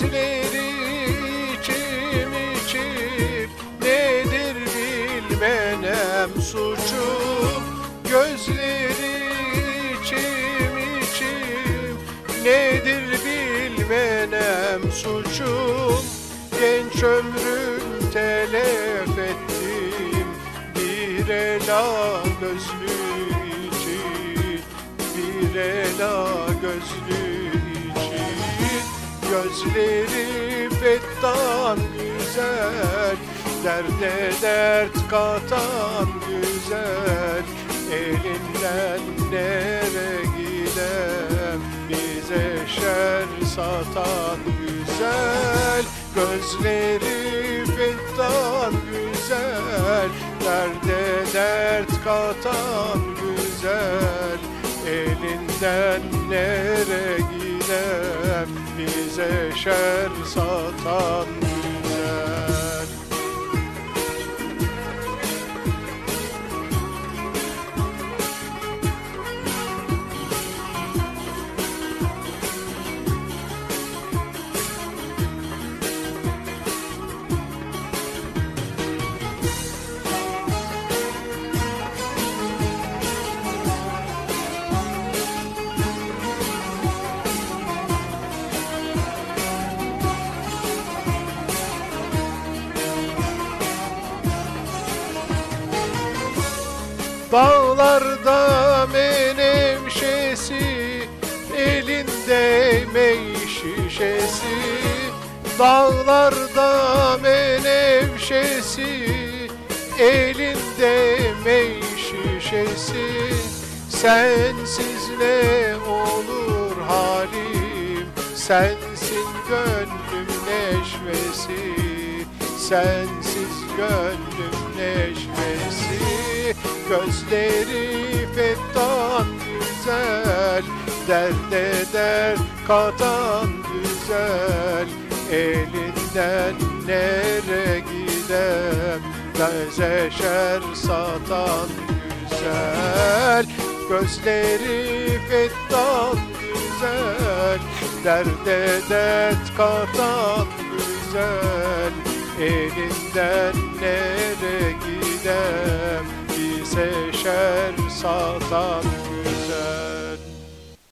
Gözleri içim içim Nedir bilmenem suçum Gözleri içim içim Nedir bilmenem suçum Genç ömrüm telef ettim Bir ela gözlü için Bir ela gözlü Gözleri fettan güzel Derde dert katan güzel. Elinden nere gidem Bize şer satan güzel. Gözleri fettan güzel Derde dert katan güzel. Elinden nere gidem Bize şer satan Dağlarda menevşesi Elinde mey şişesi Dağlarda menevşesi Elinde mey şişesi Sensiz ne olur halim Sensin gönlüm neşvesi. Sensiz gönlüm neşvesi Gözleri fettan güzel Derde dert katan güzel. Elinden nere gidem Göze şer satan güzel. Gözleri fettan güzel Derde dert katan güzel. Elinden nere gidem şer satan